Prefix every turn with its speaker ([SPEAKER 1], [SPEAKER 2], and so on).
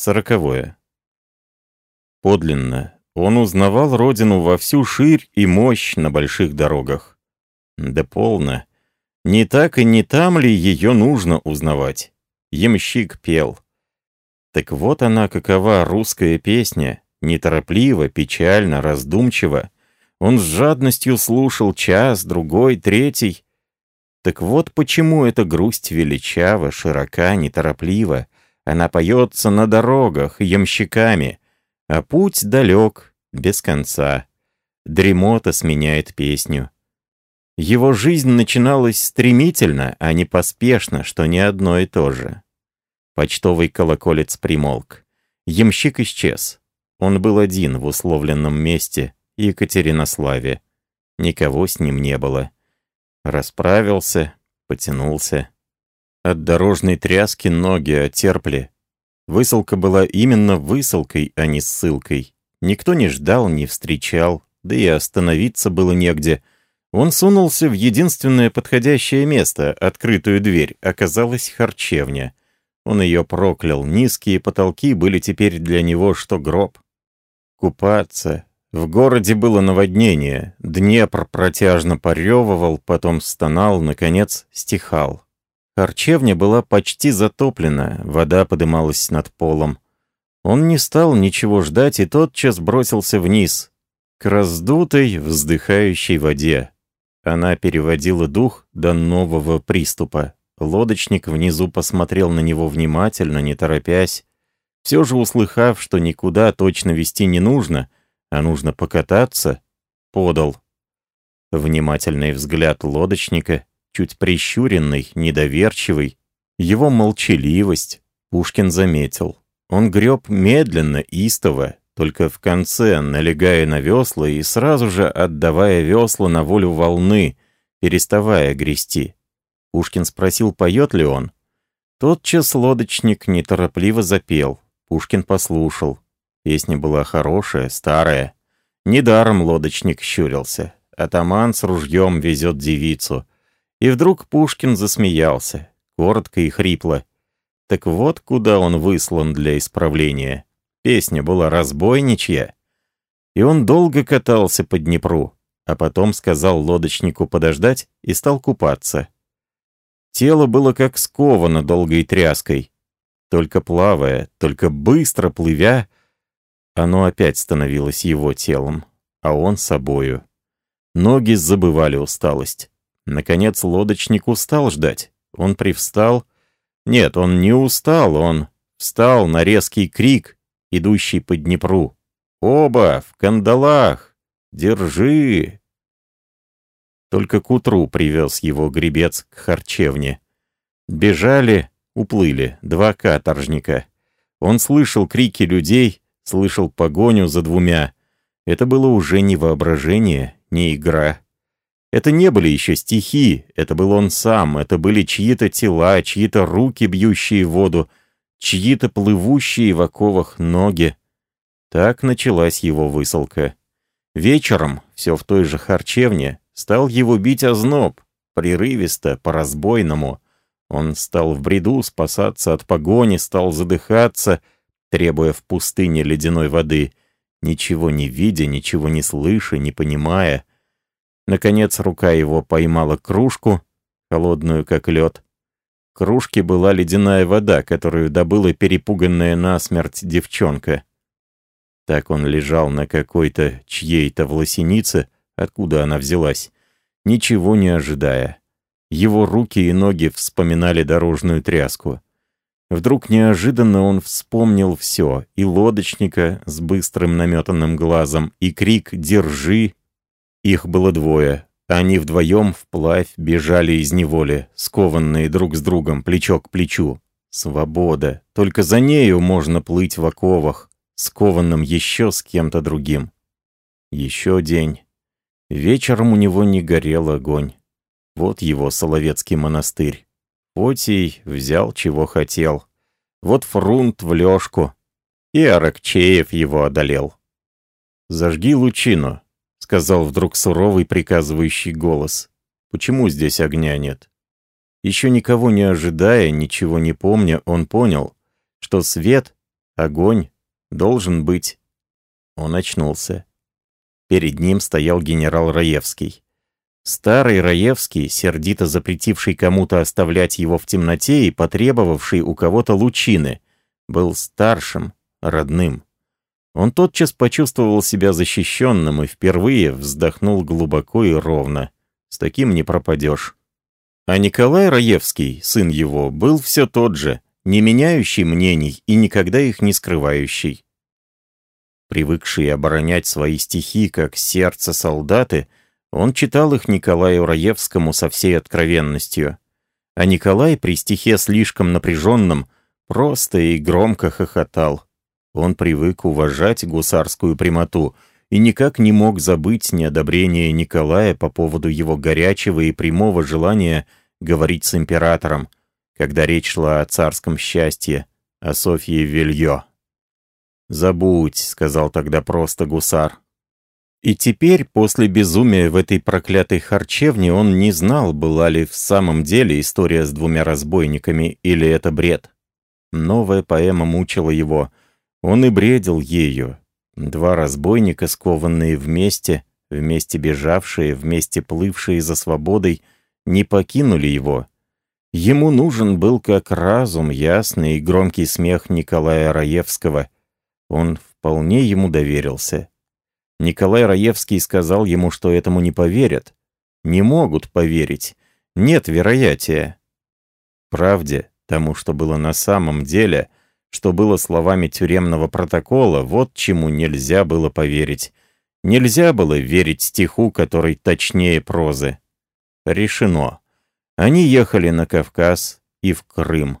[SPEAKER 1] Сороковое. Подлинно. Он узнавал родину во всю ширь и мощь на больших дорогах. Да полно. Не так и не там ли ее нужно узнавать? Ямщик пел. Так вот она, какова русская песня, неторопливо, печально, раздумчиво. Он с жадностью слушал час, другой, третий. Так вот почему эта грусть величава, широка, нетороплива. Она поется на дорогах, ямщиками, а путь далек, без конца. Дремота сменяет песню. Его жизнь начиналась стремительно, а не поспешно, что не одно и то же. Почтовый колоколец примолк. Ямщик исчез. Он был один в условленном месте, Екатеринославе. Никого с ним не было. Расправился, потянулся. От дорожной тряски ноги отерпли. Высылка была именно высылкой, а не ссылкой. Никто не ждал, не встречал, да и остановиться было негде. Он сунулся в единственное подходящее место, открытую дверь, оказалась харчевня. Он ее проклял, низкие потолки были теперь для него что гроб. Купаться. В городе было наводнение, Днепр протяжно поревывал, потом стонал, наконец стихал. Харчевня была почти затоплена, вода подымалась над полом. Он не стал ничего ждать и тотчас бросился вниз, к раздутой, вздыхающей воде. Она переводила дух до нового приступа. Лодочник внизу посмотрел на него внимательно, не торопясь. Все же услыхав, что никуда точно вести не нужно, а нужно покататься, подал. Внимательный взгляд лодочника чуть прищуренный, недоверчивый, его молчаливость Пушкин заметил. Он греб медленно, истово, только в конце, налегая на весла и сразу же отдавая весла на волю волны, переставая грести. Пушкин спросил, поет ли он. Тотчас лодочник неторопливо запел. Пушкин послушал. Песня была хорошая, старая. Недаром лодочник щурился. Атаман с ружьем везет девицу. И вдруг Пушкин засмеялся, коротко и хрипло. Так вот куда он выслан для исправления. Песня была разбойничья. И он долго катался по Днепру, а потом сказал лодочнику подождать и стал купаться. Тело было как сковано долгой тряской. Только плавая, только быстро плывя, оно опять становилось его телом, а он собою. Ноги забывали усталость. Наконец лодочник устал ждать. Он привстал. Нет, он не устал, он встал на резкий крик, идущий по Днепру. «Оба в кандалах! Держи!» Только к утру привез его гребец к харчевне. Бежали, уплыли, два каторжника. Он слышал крики людей, слышал погоню за двумя. Это было уже не воображение, не игра. Это не были еще стихи, это был он сам, это были чьи-то тела, чьи-то руки, бьющие воду, чьи-то плывущие в оковах ноги. Так началась его высылка. Вечером, все в той же харчевне, стал его бить озноб, прерывисто, по-разбойному. Он стал в бреду спасаться от погони, стал задыхаться, требуя в пустыне ледяной воды, ничего не видя, ничего не слыша, не понимая. Наконец рука его поймала кружку, холодную как лед. В кружке была ледяная вода, которую добыла перепуганная насмерть девчонка. Так он лежал на какой-то чьей-то власенице, откуда она взялась, ничего не ожидая. Его руки и ноги вспоминали дорожную тряску. Вдруг неожиданно он вспомнил все, и лодочника с быстрым наметанным глазом, и крик «Держи!» Их было двое. Они вдвоем вплавь бежали из неволи, скованные друг с другом, плечо к плечу. Свобода. Только за нею можно плыть в оковах, скованным еще с кем-то другим. Еще день. Вечером у него не горел огонь. Вот его Соловецкий монастырь. Потий взял, чего хотел. Вот фрунт в лёжку. И Аракчеев его одолел. «Зажги лучину», сказал вдруг суровый приказывающий голос. «Почему здесь огня нет?» Еще никого не ожидая, ничего не помня, он понял, что свет, огонь должен быть. Он очнулся. Перед ним стоял генерал Раевский. Старый Раевский, сердито запретивший кому-то оставлять его в темноте и потребовавший у кого-то лучины, был старшим, родным. Он тотчас почувствовал себя защищенным и впервые вздохнул глубоко и ровно. С таким не пропадешь. А Николай Раевский, сын его, был все тот же, не меняющий мнений и никогда их не скрывающий. Привыкший оборонять свои стихи как сердце солдаты, он читал их Николаю Раевскому со всей откровенностью. А Николай при стихе слишком напряженном просто и громко хохотал. Он привык уважать гусарскую прямоту и никак не мог забыть неодобрение Николая по поводу его горячего и прямого желания говорить с императором, когда речь шла о царском счастье, о Софье Вильё. «Забудь», — сказал тогда просто гусар. И теперь, после безумия в этой проклятой харчевне, он не знал, была ли в самом деле история с двумя разбойниками или это бред. Новая поэма мучила его. Он и бредил ею. Два разбойника, скованные вместе, вместе бежавшие, вместе плывшие за свободой, не покинули его. Ему нужен был как разум ясный и громкий смех Николая Раевского. Он вполне ему доверился. Николай Раевский сказал ему, что этому не поверят. Не могут поверить. Нет вероятия. Правде, тому, что было на самом деле, что было словами тюремного протокола, вот чему нельзя было поверить. Нельзя было верить стиху, который точнее прозы. Решено. Они ехали на Кавказ и в Крым.